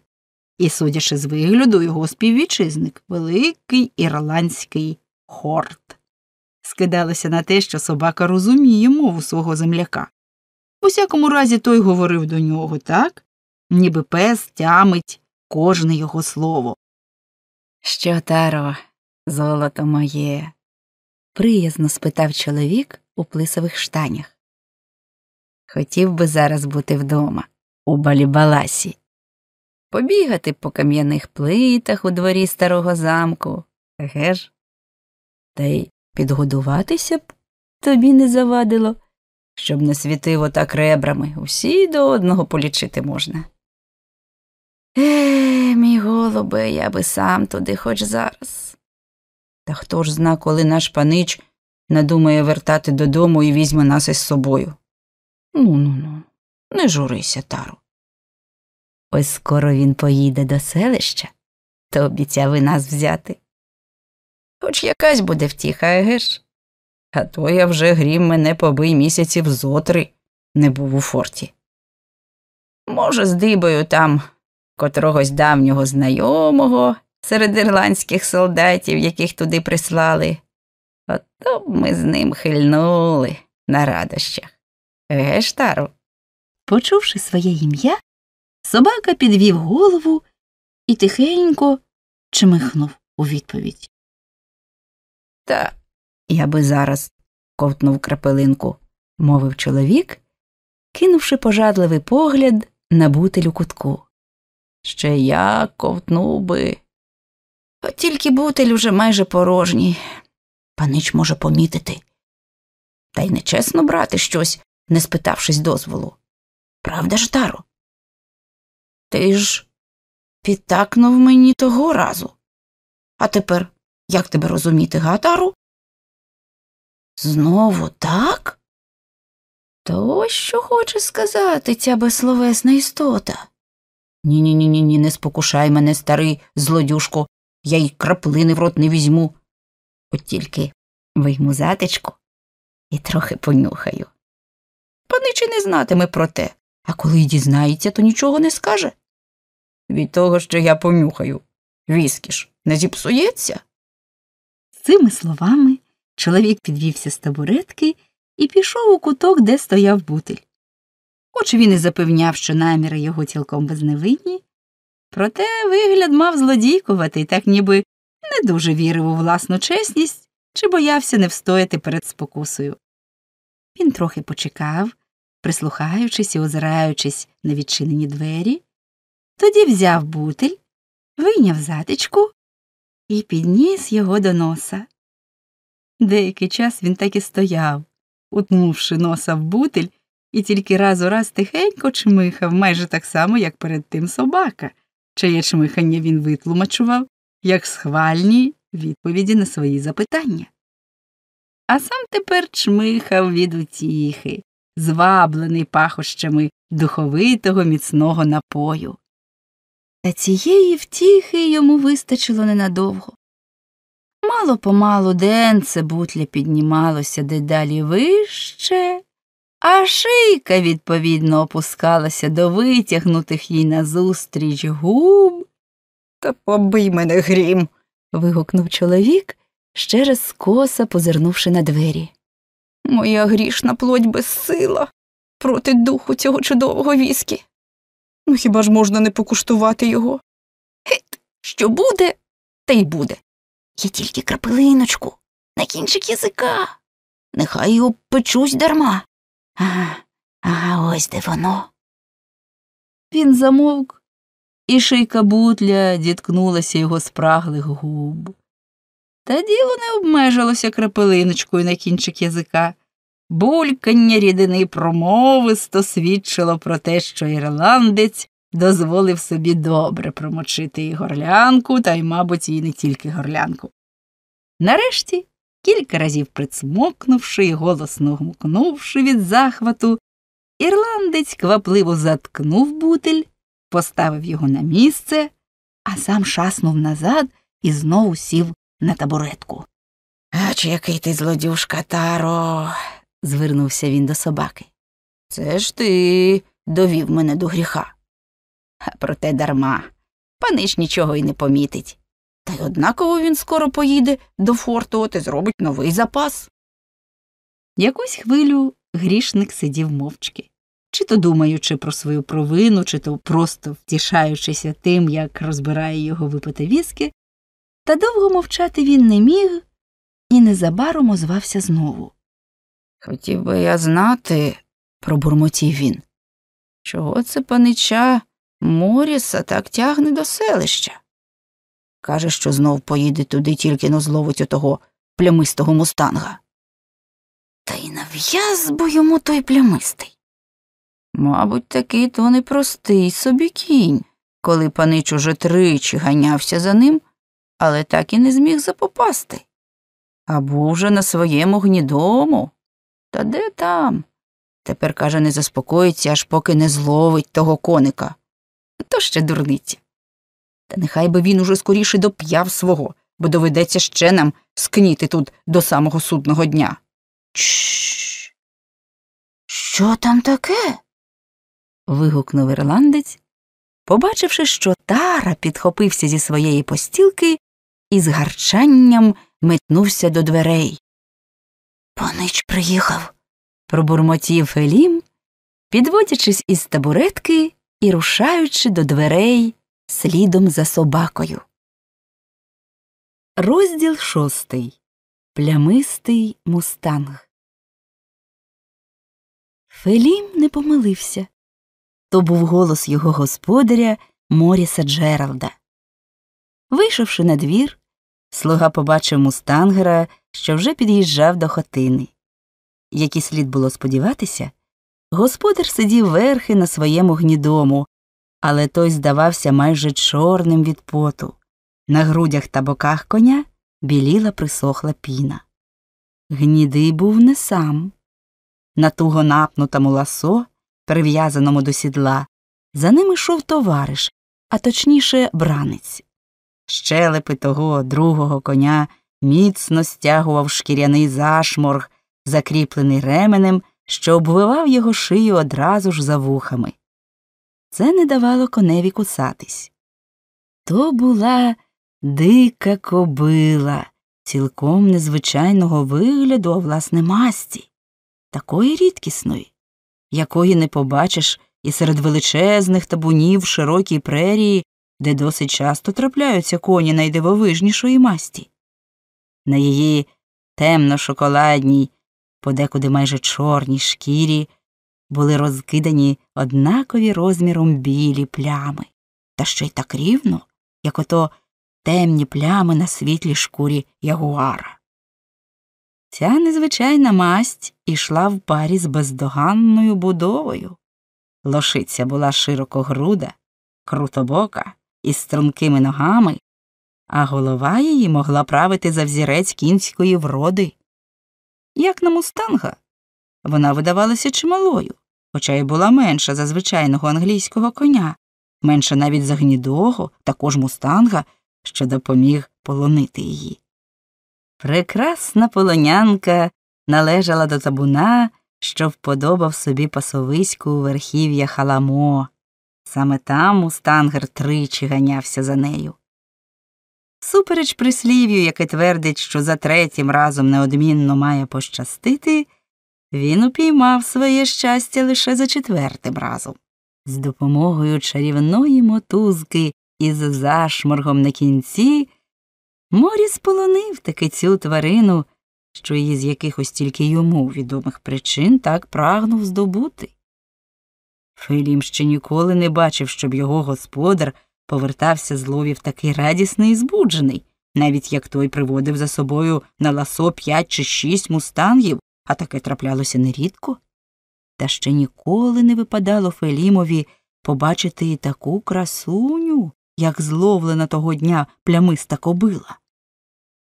і, судячи з вигляду, його співвітчизник, великий ірландський хорт. Скидалося на те, що собака розуміє мову свого земляка. У всякому разі, той говорив до нього так, ніби пес тямить кожне його слово. Що, таро, золото моє? приязно спитав чоловік у плисових штанях. Хотів би зараз бути вдома, у балібаласі, побігати по кам'яних плитах у дворі старого замку, еге ж? Та й підгодуватися б тобі не завадило, щоб не світив отак ребрами, усі до одного полічити можна. Е, мій голубе, я би сам туди хоч зараз. Та хто ж зна, коли наш панич надумає вертати додому і візьме нас із собою. Ну ну ну, не журися, Тару. Ось скоро він поїде до селища, то обіцяв і нас взяти. Хоч якась буде втіха, еге ж? А то я вже грім мене побий місяців зотри не був у форті. Може, здибаю там котрогось давнього знайомого серед ірландських солдатів, яких туди прислали. Ото б ми з ним хильнули на радощах. Ж, Почувши своє ім'я, собака підвів голову і тихенько чмихнув у відповідь. Та я би зараз ковтнув крапелинку, мовив чоловік, кинувши пожадливий погляд на бутиль у кутку. Ще я ковтнув би. От тільки бутиль уже майже порожній. Панич може помітити. Та й нечесно брати щось, не спитавшись дозволу. Правда ж, Таро? Ти ж підтакнув мені того разу. А тепер як тебе розуміти, Гатару? Знову так? То ось що хоче сказати ця безсловесна істота. Ні ні ні ні, не спокушай мене, старий злодюшко, я й краплини в рот не візьму. От тільки вийму затичку і трохи понюхаю. Паничі не знатиме про те, а коли й дізнається, то нічого не скаже. Від того, що я понюхаю, віскіш не зіпсується. З цими словами чоловік підвівся з табуретки і пішов у куток, де стояв бутиль. Хоч він і запевняв, що наміри його цілком безневинні, проте вигляд мав злодійкуватий, так ніби не дуже вірив у власну чесність чи боявся не встояти перед спокусою. Він трохи почекав, прислухаючись і озираючись на відчинені двері, тоді взяв бутиль, вийняв затичку і підніс його до носа. Деякий час він так і стояв, утнувши носа в бутиль, і тільки раз у раз тихенько чмихав, майже так само, як перед тим собака, чиє чмихання він витлумачував, як схвальні відповіді на свої запитання. А сам тепер чмихав від утіхи, зваблений пахощами духовитого міцного напою. Та цієї втіхи йому вистачило ненадовго. Мало помалу денце бутля піднімалося дедалі вище, а шийка відповідно опускалася до витягнутих їй назустріч губ. Та побий мене грім. вигукнув чоловік, ще раз скоса позирнувши на двері. Моя грішна плоть безсила проти духу цього чудового віскі. Ну хіба ж можна не покуштувати його? Гет, що буде, те й буде. Я тільки крапелиночку на кінчик язика. Нехай його печусь дарма. Ага, ага, ось де воно. Він замовк, і шийка бутля діткнулася його спраглих губ. Та діло не обмежилося крапелиночкою на кінчик язика. Булькання рідини промовисто свідчило про те, що ірландець дозволив собі добре промочити і горлянку, та й, мабуть, і не тільки горлянку. Нарешті, кілька разів прицмокнувши і голосно гмукнувши від захвату, ірландець квапливо заткнув бутель, поставив його на місце, а сам шаснув назад і знову сів на табуретку. Ач який ти злодюшка, Таро. звернувся він до собаки. Це ж ти довів мене до гріха. Проте дарма. Панич нічого й не помітить. Та й однаково він скоро поїде до форту от і зробить новий запас. Якусь хвилю грішник сидів мовчки, чи то думаючи про свою провину, чи то просто втішаючися тим, як розбирає його випити віски, та довго мовчати він не міг і незабаром озвався знову. Хотів би я знати, пробурмотів він, чого це панича Моріса так тягне до селища. Каже, що знов поїде туди, тільки но зловить отого плямистого мустанга. Та й нав'яз бо йому той плямистий. Мабуть, такий то непростий собі кінь, коли панич уже тричі ганявся за ним, але так і не зміг запопасти. А був вже на своєму гнідому. Та де там? Тепер, каже, не заспокоїться, аж поки не зловить того коника. То ще дурниці. Та нехай би він уже скоріше доп'яв свого, бо доведеться ще нам скніти тут до самого судного дня. Чш. Що там таке? вигукнув ірландець, побачивши, що Тара підхопився зі своєї постілки і з гарчанням метнувся до дверей. Панич приїхав. Пробурмотів Фелім, підводячись із табуретки і рушаючи до дверей слідом за собакою. Розділ шостий. Плямистий мустанг. Фелім не помилився. То був голос його господаря Моріса Джералда. Вийшовши на двір, слуга побачив мустангера, що вже під'їжджав до хотини. Як і слід було сподіватися, господар сидів верхи на своєму гнідому, але той здавався майже чорним від поту. На грудях та боках коня біліла присохла піна. Гнідий був не сам. На туго напнутому ласо, прив'язаному до сідла, за ним йшов товариш, а точніше бранець. Щелепи того другого коня міцно стягував шкіряний зашморг, закріплений ременем, що обвивав його шию одразу ж за вухами. Це не давало коневі кусатись. То була дика кобила, цілком незвичайного вигляду, а власне масті, такої рідкісної, якої не побачиш і серед величезних табунів широкій прерії, де досить часто трапляються коні найдивовижнішої масті. На її темно шоколадній, подекуди майже чорній шкірі були розкидані однакові розміром білі плями, та ще й так рівно, як ото темні плями на світлій шкурі ягуара. Ця незвичайна масть ішла в парі з бездоганною будовою. Лошиця була широкогруда, крутобока, із стрункими ногами, а голова її могла правити за взірець кінської вроди. Як на мустанга, вона видавалася чималою, хоча й була менша за звичайного англійського коня, менша навіть за гнідого, також мустанга, що допоміг полонити її. Прекрасна полонянка належала до табуна, що вподобав собі пасовиську у верхів'я халамо. Саме там мустангер тричі ганявся за нею. Супереч прислів'ю, яке твердить, що за третім разом неодмінно має пощастити, він упіймав своє щастя лише за четвертим разом. З допомогою чарівної мотузки із зашморгом на кінці Моріс полонив таки цю тварину, що її з якихось тільки йому відомих причин так прагнув здобути. Фелім ще ніколи не бачив, щоб його господар повертався з ловів такий радісний і збуджений, навіть як той приводив за собою на ласо п'ять чи шість мустангів, а таке траплялося нерідко. Та ще ніколи не випадало Фелімові побачити таку красуню, як зловлена того дня плямиста кобила.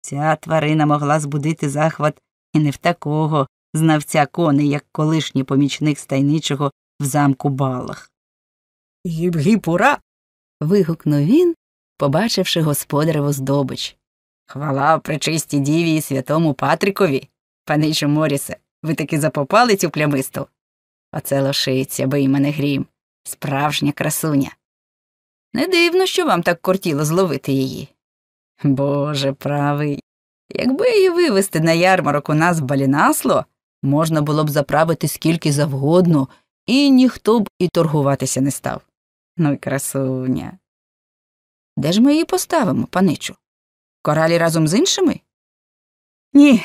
Ця тварина могла збудити захват і не в такого знавця коней, як колишній помічник стайничого в замку балах. Гіп гіп ура. вигукнув він, побачивши господареву здобич. Хвала пречистій діві і святому Патрікові. Паничу Морісе, ви таки запопали цю плямисту. Оце лошиця, бий мене грім, справжня красуня. Не дивно, що вам так кортіло зловити її. Боже правий. Якби її вивезти на ярмарок у нас в балінасло, можна було б заправити скільки завгодно, і ніхто б і торгуватися не став. Ну й красуня. Де ж ми її поставимо, паничу? Коралі разом з іншими? Ні,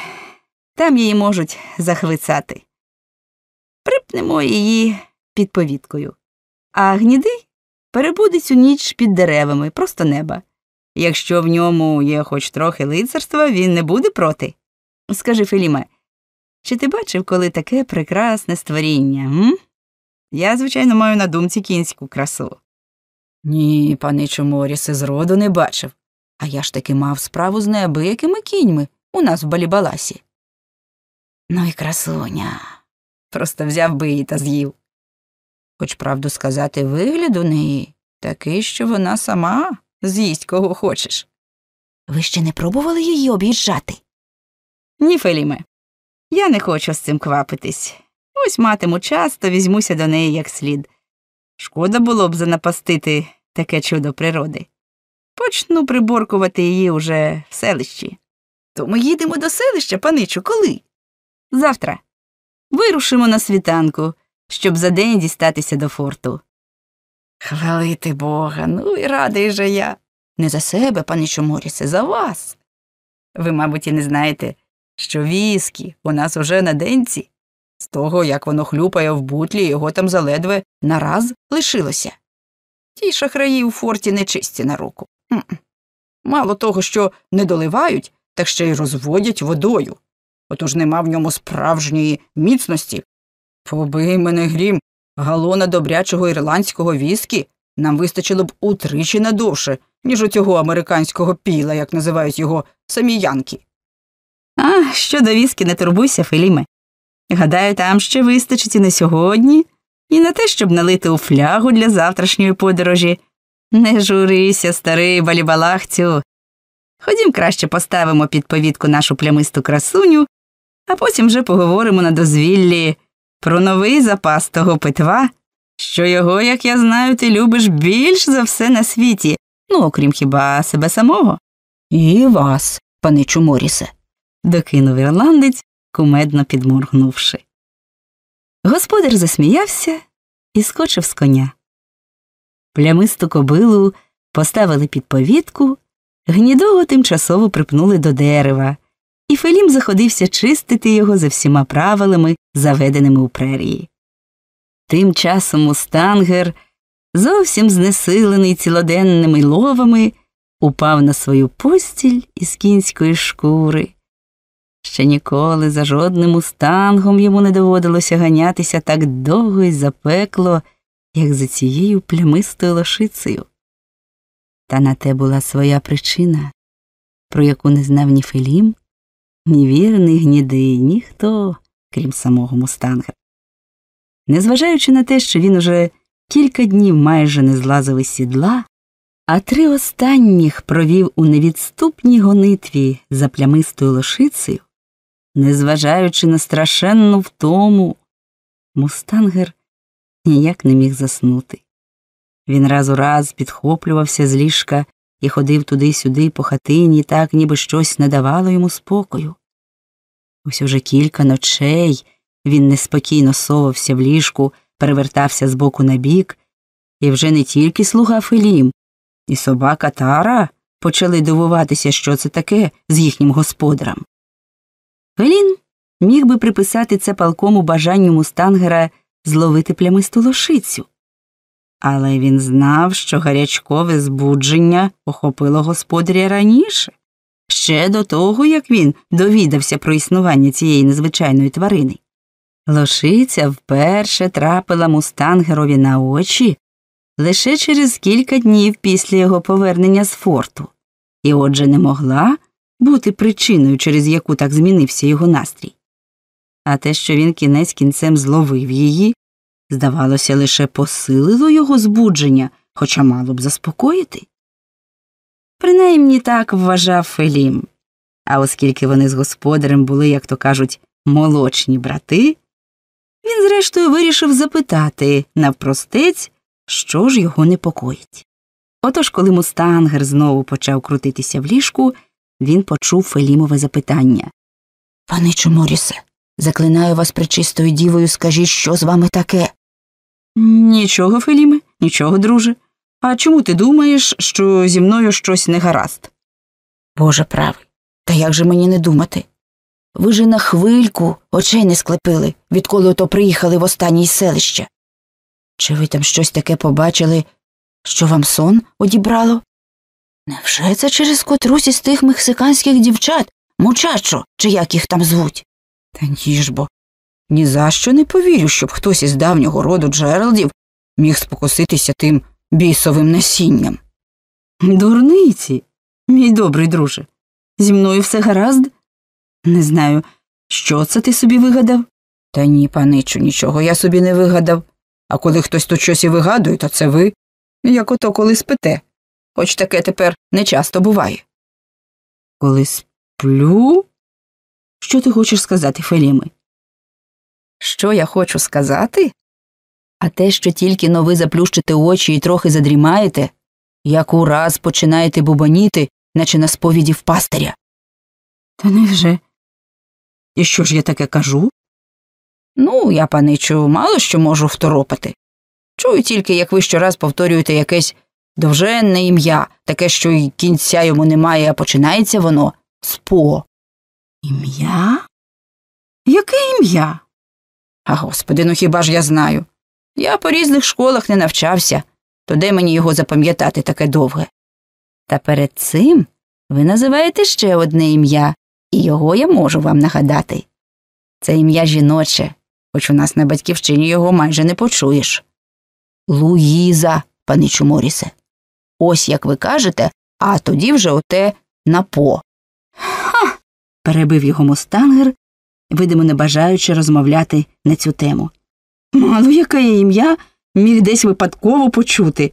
там її можуть захвицати. Припнемо її під повіткою, а гнідий перебуде цю ніч під деревами, просто неба. Якщо в ньому є хоч трохи лицарства, він не буде проти. Скажи, Феліме, чи ти бачив коли таке прекрасне створіння? м? Я, звичайно, маю на думці кінську красу. Ні, паничу Морісе, зроду не бачив. А я ж таки мав справу з неабиякими кіньми у нас в балібаласі. Ну і красуня. Просто взяв би її та з'їв. Хоч правду сказати, вигляд у неї такий, що вона сама з'їсть кого хочеш. Ви ще не пробували її об'їжджати? Ні, Феліме, я не хочу з цим квапитись. Ось матиму час, то візьмуся до неї як слід. Шкода було б занапастити таке чудо природи. Почну приборкувати її уже в селищі. То ми їдемо до селища, паничу, коли? Завтра. Вирушимо на світанку, щоб за день дістатися до форту. Хвалити Бога, ну і радий же я. Не за себе, паничу Морісе, за вас. Ви, мабуть, і не знаєте, що віскі у нас уже на денці. З того, як воно хлюпає в бутлі, його там заледве нараз лишилося. Ті шахраї у форті нечисті на руку. М-м. Мало того, що не доливають, так ще й розводять водою. Отож нема в ньому справжньої міцності. Побий мене грім, галона добрячого ірландського віскі нам вистачило б утричі надовше, ніж у цього американського піла, як називають його самі янки. А щодо віскі, не турбуйся, Феліме. Гадаю, там ще вистачить і на сьогодні, і на те, щоб налити у флягу для завтрашньої подорожі. Не журися, старий балібалахцю. Ходім краще поставимо під повідку нашу плямисту красуню, а потім вже поговоримо на дозвіллі про новий запас того питва, що його, як я знаю, ти любиш більш за все на світі, ну, окрім хіба себе самого. І вас, паничу Морісе, докинув ірландець, кумедно підморгнувши. Господар засміявся і скочив з коня. Плямисту кобилу поставили під повітку, гнідого тимчасово припнули до дерева, і Фелім заходився чистити його за всіма правилами, заведеними у прерії. Тим часом мустангер, зовсім знесилений цілоденними ловами, упав на свою постіль із кінської шкури. Ще ніколи за жодним мустангом йому не доводилося ганятися так довго і запекло, як за цією плямистою лошицею. Та на те була своя причина, про яку не знав ні Фелім, ні вірний гнідий, ніхто, крім самого мустанга. Незважаючи на те, що він уже кілька днів майже не злазив із сідла, а три останніх провів у невідступній гонитві за плямистою лошицею, незважаючи на страшенну втому, мустангер ніяк не міг заснути. Він раз у раз підхоплювався з ліжка і ходив туди-сюди по хатині, так ніби щось не давало йому спокою. Ось уже кілька ночей він неспокійно совався в ліжку, перевертався з боку на бік, і вже не тільки слуга Фелім, і собака Тара почали дивуватися, що це таке з їхнім господарем. Фелін міг би приписати це палкому бажанню мустангера зловити плямисту лошицю. Але він знав, що гарячкове збудження охопило господаря раніше, ще до того, як він довідався про існування цієї незвичайної тварини. Лошиця вперше трапила мустангерові на очі лише через кілька днів після його повернення з форту, і отже не могла бути причиною, через яку так змінився його настрій. А те, що він кінець кінцем зловив її, здавалося, лише посилило його збудження, хоча мало б заспокоїти. Принаймні так вважав Фелім. А оскільки вони з господарем були, як то кажуть, молочні брати, він зрештою вирішив запитати навпростець, що ж його непокоїть. Отож, коли мустангер знову почав крутитися в ліжку, він почув Фелімове запитання. Паничу Морісе, заклинаю вас пречистою дівою, скажіть, що з вами таке? Нічого, Феліме, нічого, друже. А чому ти думаєш, що зі мною щось не гаразд? Боже правий, та як же мені не думати? Ви ж і на хвильку очей не склепили, відколи ото приїхали в останнє селище. Чи ви там щось таке побачили, що вам сон одібрало? Невже це через котрусь із тих мексиканських дівчат, мучачо, чи як їх там звуть? Та ні ж бо. Ні за що не повірю, щоб хтось із давнього роду Джералдів міг спокуситися тим бісовим насінням. Дурниці, мій добрий друже. Зі мною все гаразд? Не знаю, що це ти собі вигадав? Та ні, паничу, нічого я собі не вигадав. А коли хтось тут щось і вигадує, то це ви. Як ото коли спите. Хоч таке тепер не часто буває. Коли сплю? Що ти хочеш сказати, Феліми? Що я хочу сказати? А те, що тільки но ви заплющите очі і трохи задрімаєте, як ураз починаєте бубаніти, наче на сповіді в пастиря. Та невже? І що ж я таке кажу? Ну, я, паничу, мало що можу второпати. Чую тільки, як ви щораз повторюєте якесь довженне ім'я, таке, що й кінця йому немає, а починається воно з по. Ім'я? Яке ім'я? А господи, ну хіба ж я знаю? Я по різних школах не навчався, то де мені його запам'ятати таке довге? Та перед цим ви називаєте ще одне ім'я, і його я можу вам нагадати. Це ім'я жіноче, хоч у нас на батьківщині його майже не почуєш. Луїза, паничу Морісе. Ось як ви кажете, а тоді вже оте на по. Ха. перебив його мустангер, видимо, не бажаючи розмовляти на цю тему. Мало яке ім'я міг десь випадково почути.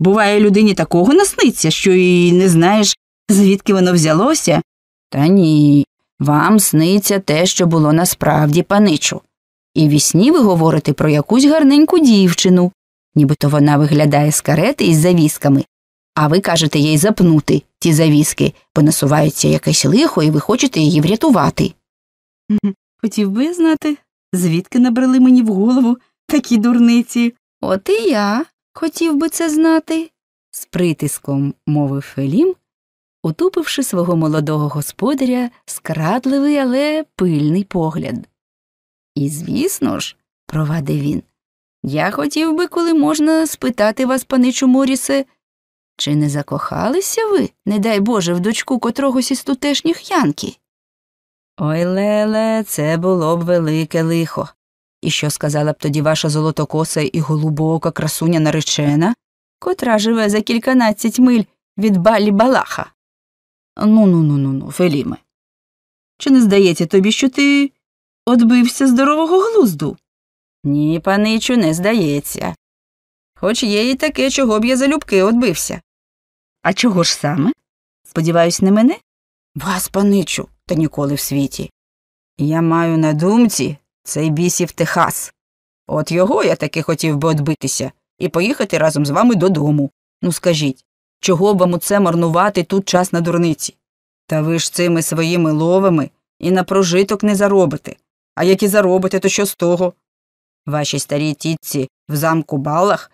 Буває, людині такого насниться, що і не знаєш, звідки воно взялося. Та ні, вам сниться те, що було насправді, паничу. І в сні ви говорите про якусь гарненьку дівчину, нібито вона виглядає з карети із завісками, а ви кажете їй запнути ті завіски, бо насувається якесь лихо, і ви хочете її врятувати. Хотів би знати, звідки набрали мені в голову такі дурниці. От і я хотів би це знати, з притиском мовив Фелім, утупивши свого молодого господаря скрадливий, але пильний погляд. І, звісно ж, провадив він, я хотів би, коли можна, спитати вас, паничу Морісе, чи не закохалися ви, не дай Боже, в дочку котрогось із тутешніх янки? Ой, Леле, це було б велике лихо. І що сказала б тоді ваша золотокоса і голубока красуня наречена, котра живе за кільканадцять миль від балі Балаха? Ну ну ну ну ну, Феліме. Чи не здається тобі, що ти одбився здорового глузду? Ні, паничу, не здається. Хоч є і таке, чого б я залюбки одбився. А чого ж саме? Сподіваюсь, не мене? Вас, паничу, та ніколи в світі. Я маю на думці цей бісів Техас. От його я таки хотів би одбитися і поїхати разом з вами додому. Ну скажіть, чого вам у це марнувати тут час на дурниці. Та ви ж цими своїми ловами і на прожиток не заробите. А як і заробите, то що з того? Вашій старій тітці в замку балах